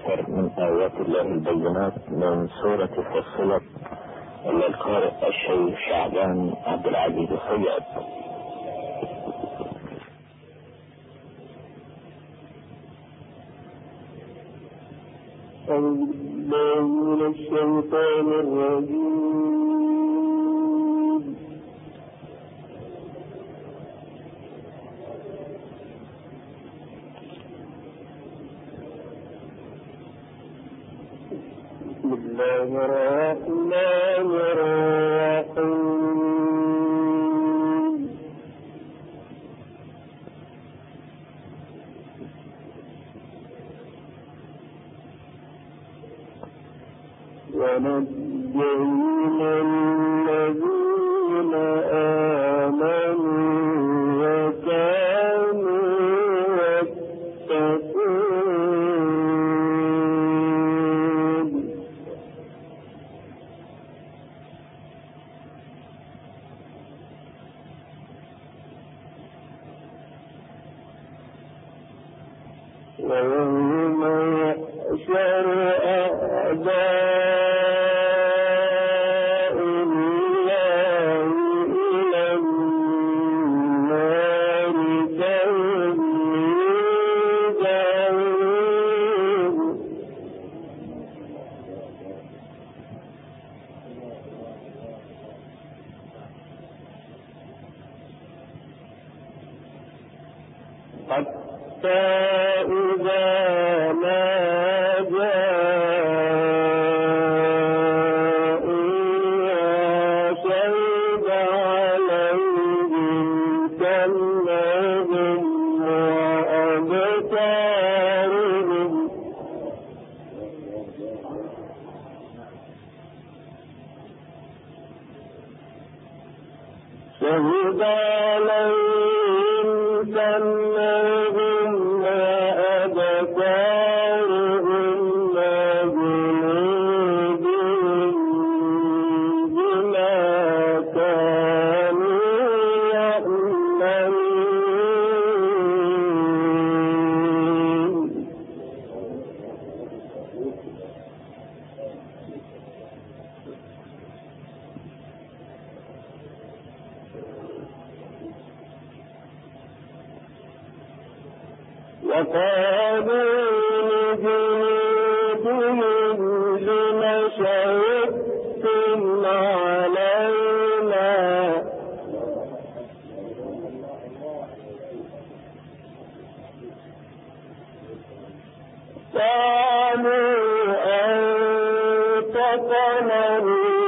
أكثر من آيات الله البينات من سورة فصلت للقارئ الشيخ شعبان عبد العزيز الصياد أعوذ بالله من الشيطان الرجيم. وذلكم ظنكم الذي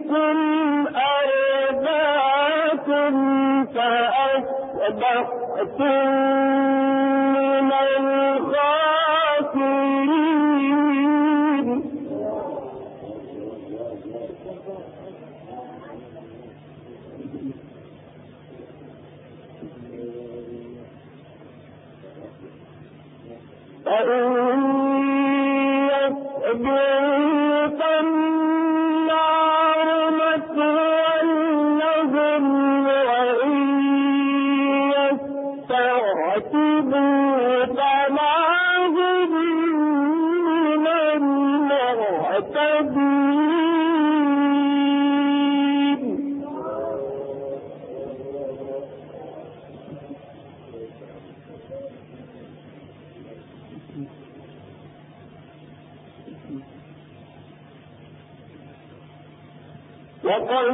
منكم أرباكم فأصبحتم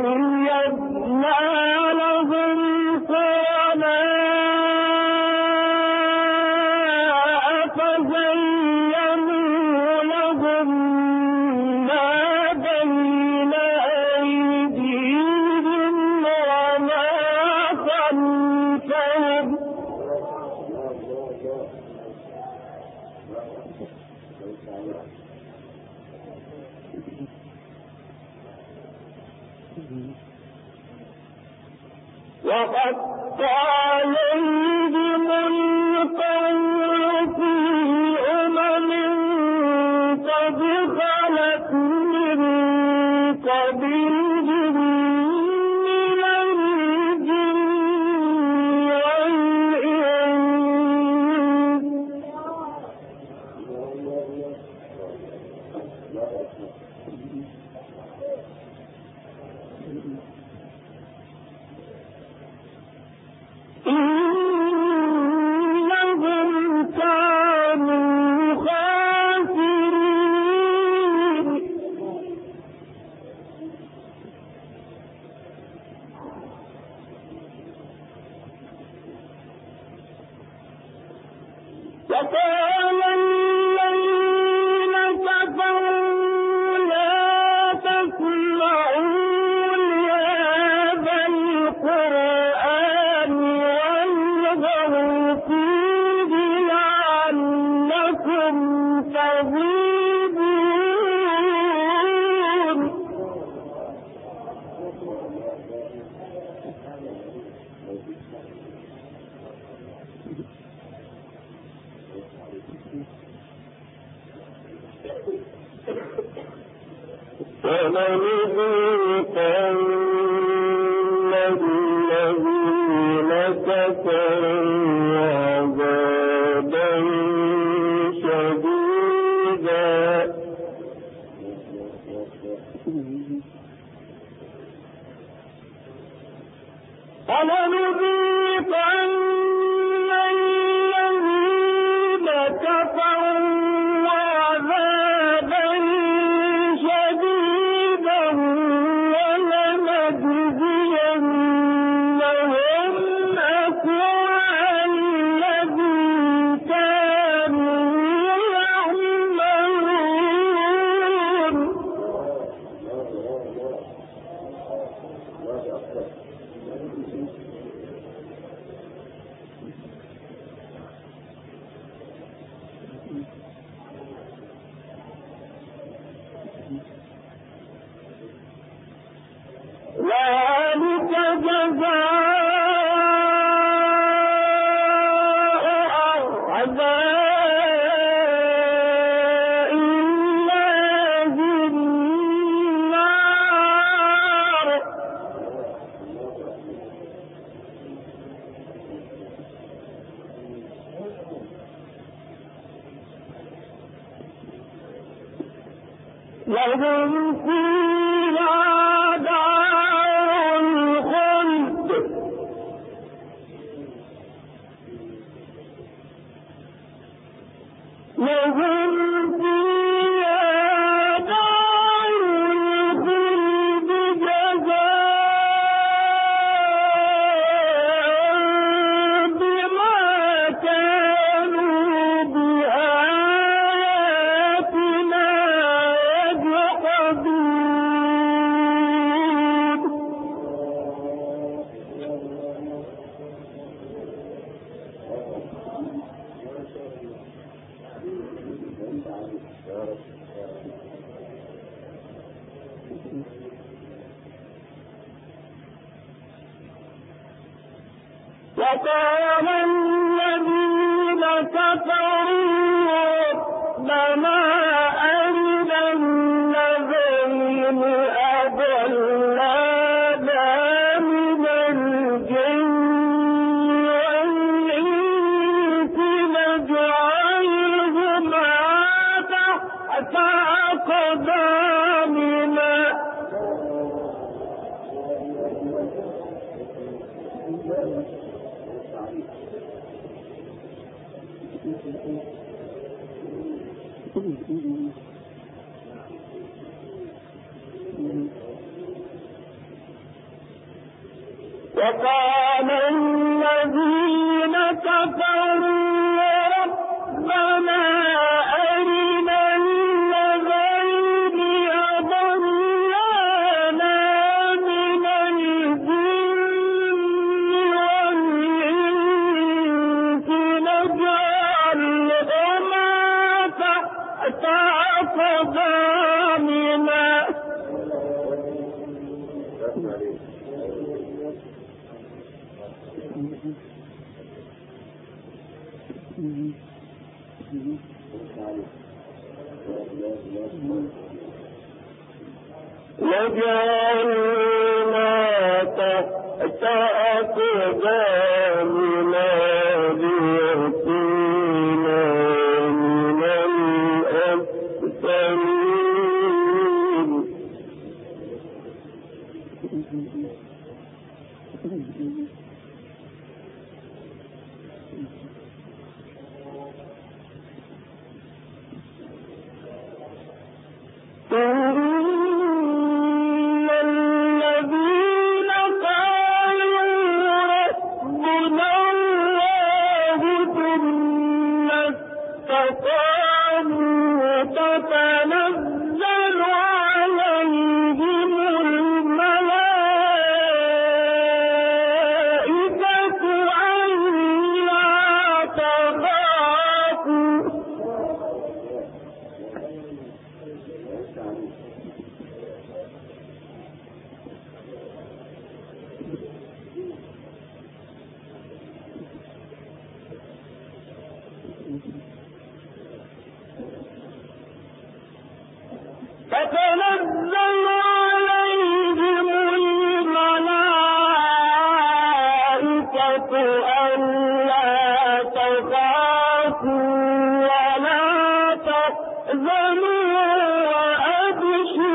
لهم قرناء الذين وقال وأبصر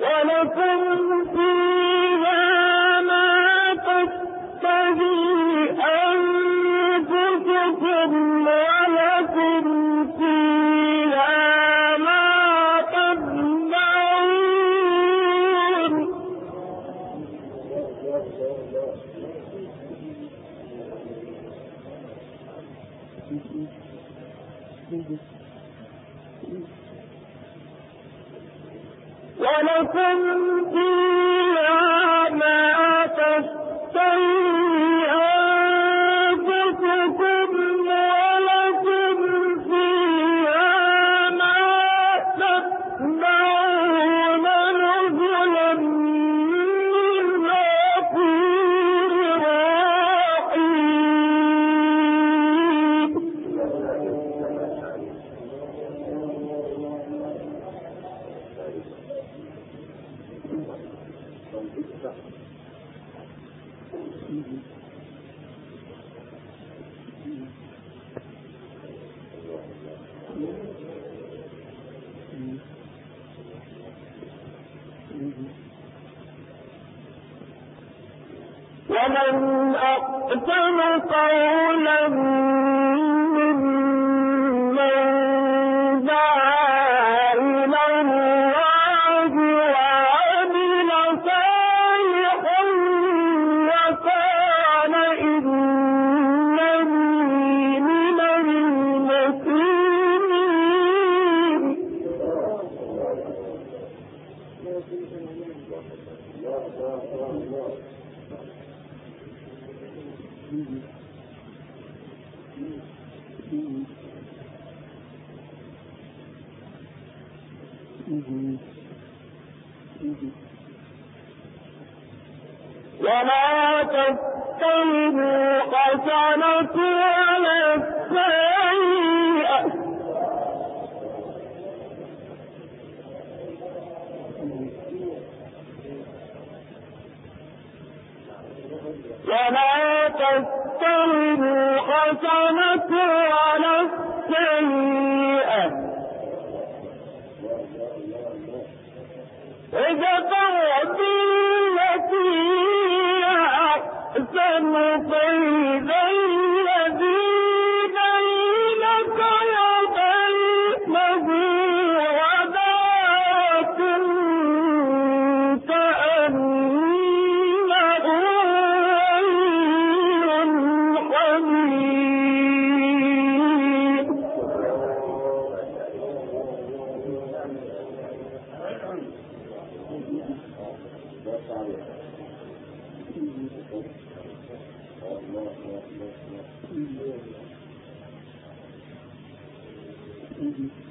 ولكم فيها ومن أقتل ولا تستوي حسنة ولا السيئة Mm-hmm.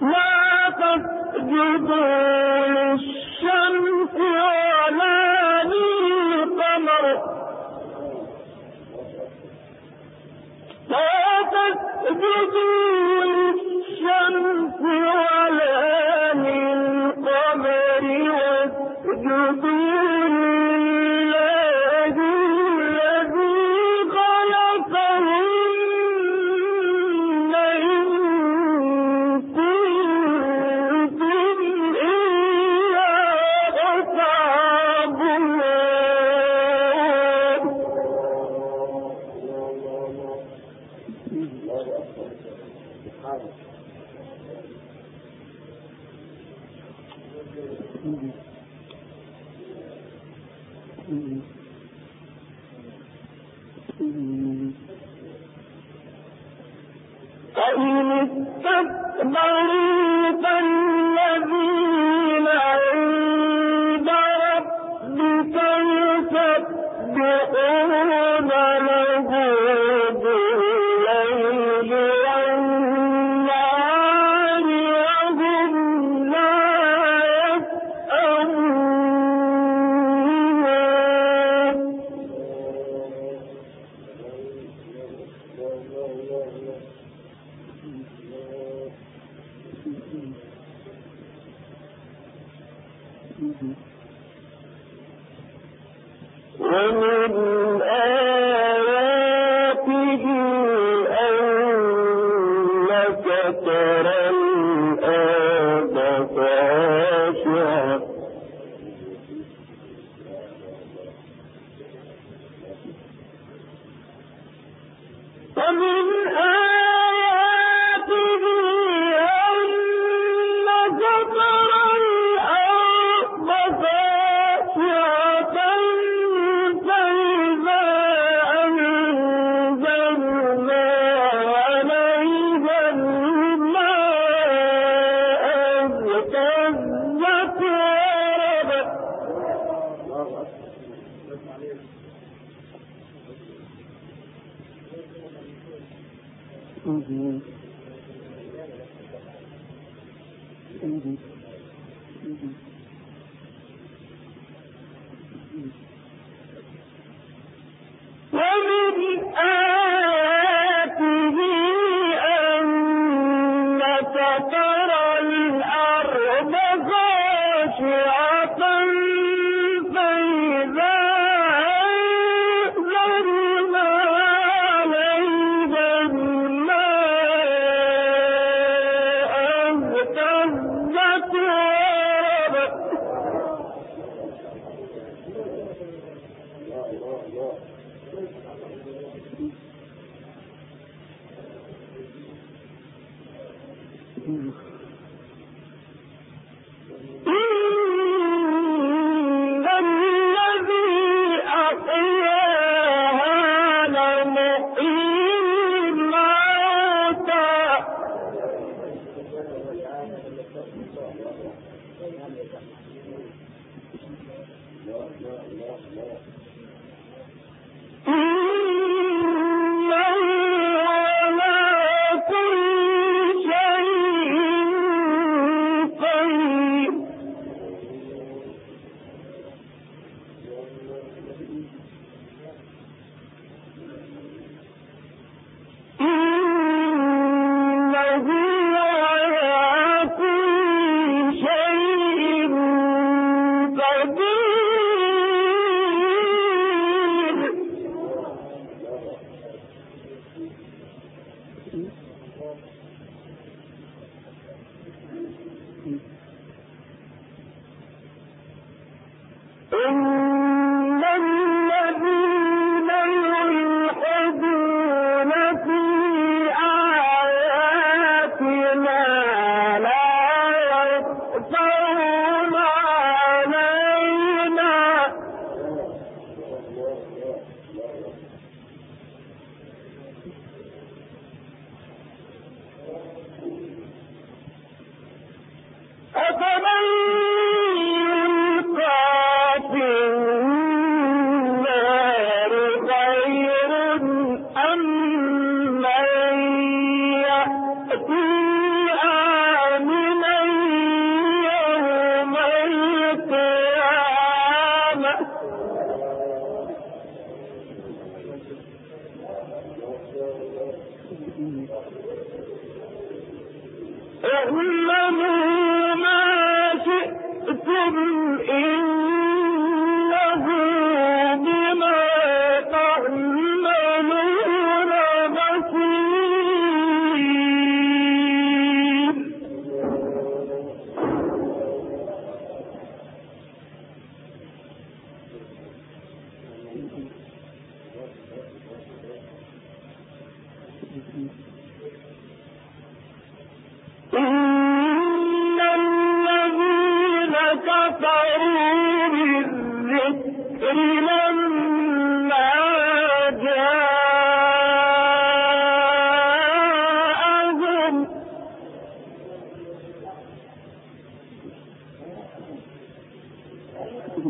لا تسجدوا للشمس ولا للقمر لا تسجدوا فإن استكبروا ومن آياته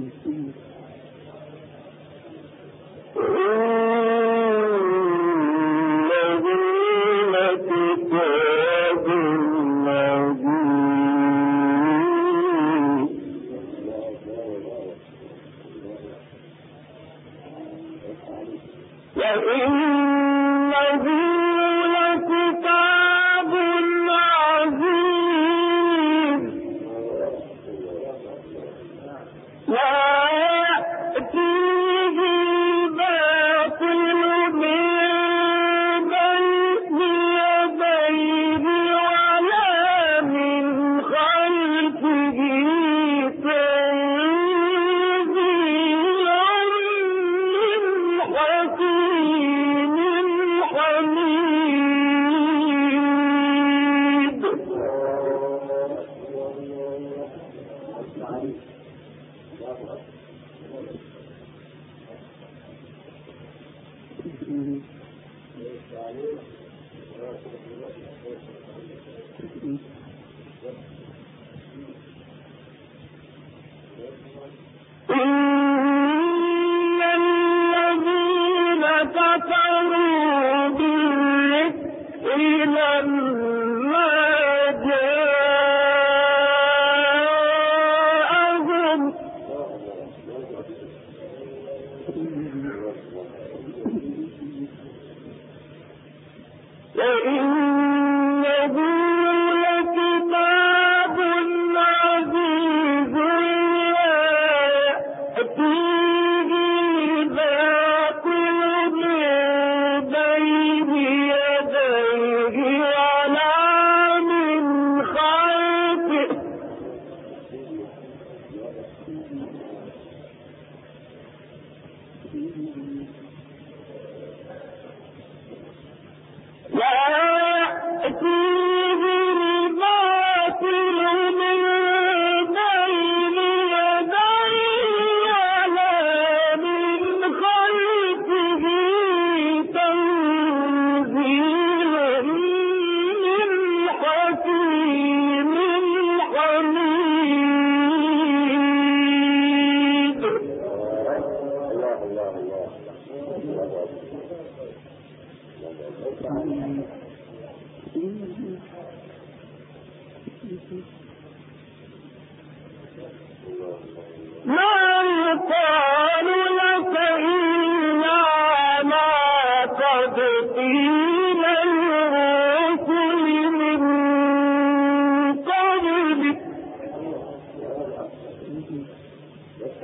we see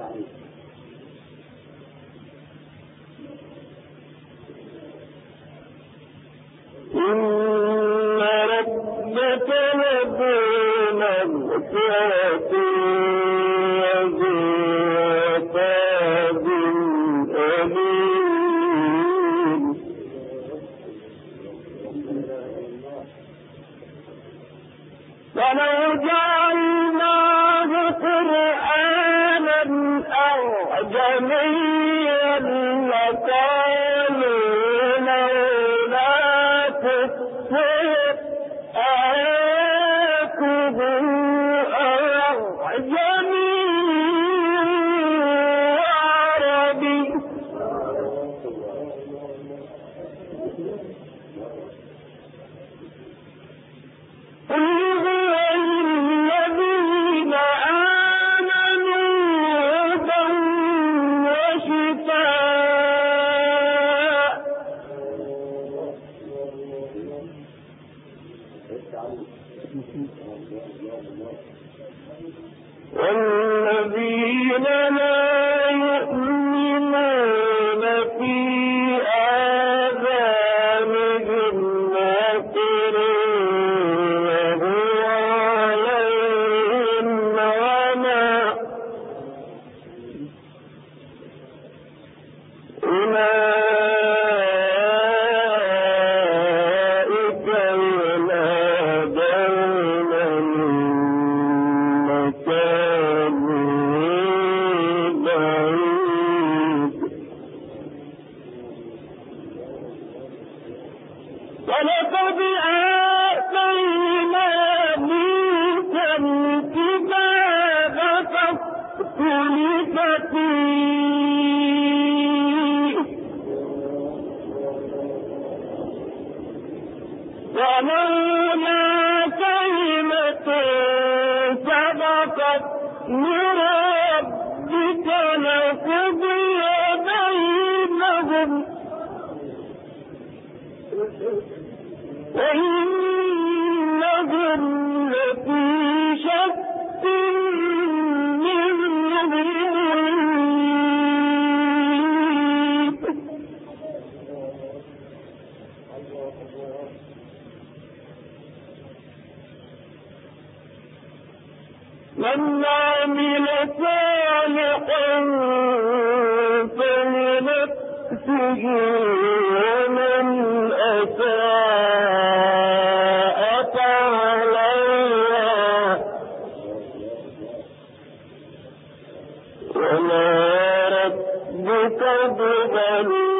عليه What ربك